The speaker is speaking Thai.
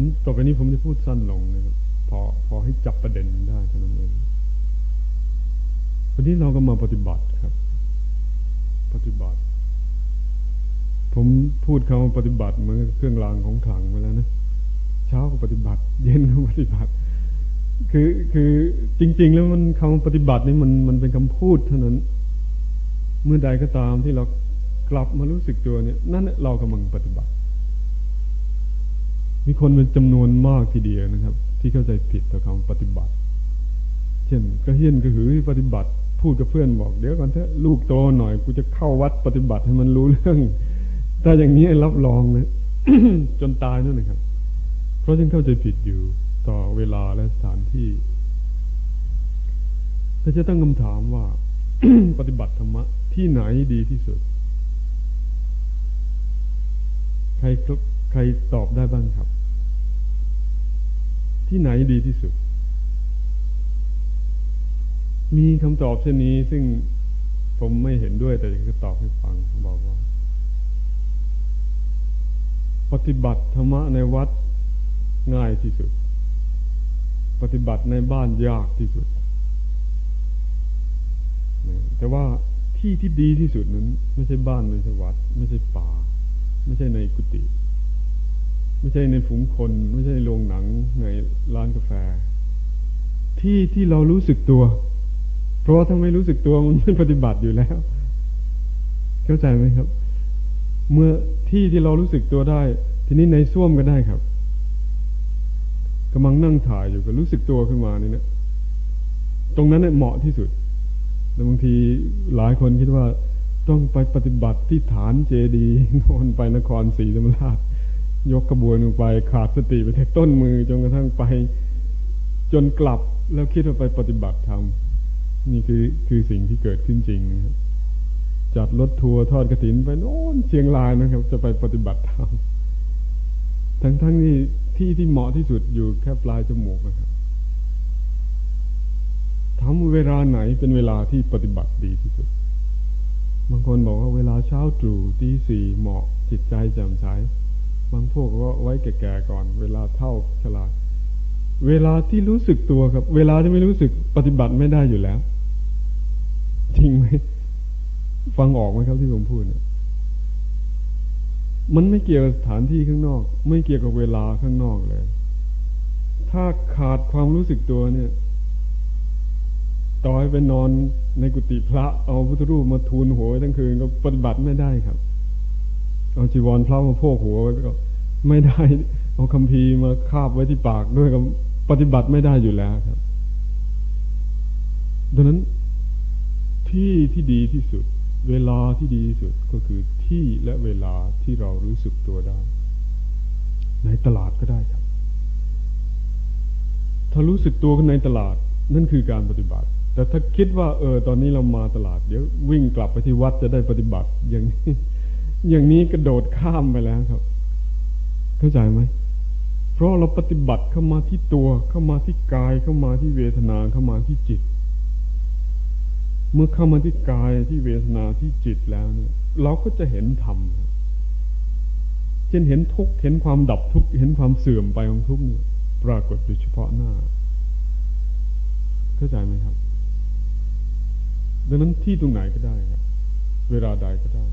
ผมต่อไปนี้ผมจะพูดสั้นลงนะครับพอพอให้จับประเด็นได้เท่านั้นเองวันนี้เราก็มาปฏิบัติครับ ปฏิบัติ ผมพูดคำว่าปฏิบัติเหมือนเครื่องรางของขลังไปแล้วนะเช้าก็ปฏิบัติ เย็นก็ปฏิบัติ คือคือจริง ๆ แล้วมันคำปฏิบัตินี่มันมันเป็นคำพูดเท่านั้น เมื่อใดก็ตามที่เรากลับมารู้สึกตัวเนี่ย นั่นเรากำลังปฏิบัติ มีคนเป็นจำนวนมากทีเดียวนะครับ ที่เข้าใจผิดต่อคำปฏิบัติ เช่นก็เฮียนก็หือปฏิบัติ พูดกับเพื่อนบอกเดี๋ยวก่อนเถอะลูกโตหน่อยกูจะเข้าวัดปฏิบัติให้มันรู้เรื่องถ้าอย่างนี้รับรองเลยจนตายนั่นนะครับ เพราะยังเข้าใจผิดอยู่ต่อเวลาและสถานที่ถ้าจะตั้งคำถามว่า ปฏิบัติธรรมะที่ไหนดีที่สุด ใครใครตอบได้บ้างครับ ที่ไหนดีที่สุด มีคำตอบเช่นนี้ซึ่งผมไม่เห็นด้วยแต่จะตอบให้ฟังบอกว่า ปฏิบัติธรรมะในวัดง่ายที่สุด ปฏิบัติในบ้านยากที่สุด แต่ว่าที่ที่ดีที่สุดนั้น ไม่ใช่บ้านไม่ใช่วัด ไม่ใช่ป่า ไม่ใช่ในกุฏิ ไม่ใช่ในฝูงคน ไม่ใช่ในโรงหนังในร้านกาแฟ ที่ที่เรารู้สึกตัว เพราะว่าถ้าไม่รู้สึกตัวมันไม่ปฏิบัติอยู่แล้ว เข้าใจไหมครับ เมื่อที่ที่เรารู้สึกตัวได้ ทีนี้ในส้วมก็ได้ครับกำลังนั่งถ่ายอยู่ก็รู้สึกตัวขึ้นมานี่นะตรงนั้นเนี่ยเหมาะที่สุดแต่บางทีหลายคนคิดว่าต้องไปปฏิบัติที่ฐานเจดีนอนไปนครศรีธรรมราช ยกกระบวนลงไปขาดสติไปแทต้นมือจนกระทั่งไป จนกลับแล้วคิดว่าไปปฏิบัติธรรมนี่คือคือสิ่งที่เกิดขึ้นจริงนะครับจัดรถทัวร์ทอดกระถินไปโน่นเชียงรายนะครับ จะไปปฏิบัติธรรมทั้งทั้งนี้ที่ที่เหมาะที่สุดอยู่แค่ปลายจมูกนะครับทำเวลาไหนเป็นเวลาที่ปฏิบัติดีที่สุด บางคนบอกว่าเวลาเช้าตรู่ตีสี่เหมาะจิตใจแจ่มใส บางพวกก็ไว้แก่ๆก่อน เวลาเท่าฉลาด เวลาที่รู้สึกตัวครับ เวลาที่ไม่รู้สึกปฏิบัติไม่ได้อยู่แล้ว จริงไหมฟังออกไหมครับที่ผมพูดเนี่ยมันไม่เกี่ยวกับสถานที่ข้างนอก ไม่เกี่ยวกับเวลาข้างนอกเลย ถ้าขาดความรู้สึกตัวเนี่ย ต่อให้ไปนอนในกุฏิพระเอาพุทธรูปมาทูลหัวทั้งคืนก็ปฏิบัติไม่ได้ครับ เอาจีวรพระมาโพกหัวไว้ก็ไม่ได้ เอาคำพีมาคาบไว้ที่ปากด้วยก็ปฏิบัติไม่ได้อยู่แล้วครับ ดังนั้นที่ที่ดีที่สุด เวลาที่ดีที่สุดก็คือที่และเวลาที่เรารู้สึกตัวได้ ในตลาดก็ได้ครับ ถ้ารู้สึกตัวกันในตลาดนั่นคือการปฏิบัติ แต่ถ้าคิดว่า เออ ตอนนี้เรามาตลาด เดี๋ยววิ่งกลับไปที่วัดจะได้ปฏิบัติอย่างนี้ อย่างนี้กระโดดข้ามไปแล้วครับ เข้าใจไหมเพราะเราปฏิบัติเข้ามาที่ตัวเข้ามาที่กายเข้ามาที่เวทนาเข้ามาที่จิต เมื่อเข้ามาที่กายที่เวทนาที่จิตแล้วเนี่ย เราก็จะเห็นธรรมเช่นเห็นทุกเห็นความดับทุกเห็นความเสื่อมไปของทุกเนี่ยปรากฏโดยเฉพาะหน้า เข้าใจไหมครับ ดังนั้นที่ตรงไหนก็ได้ครับ เวลาใดก็ได้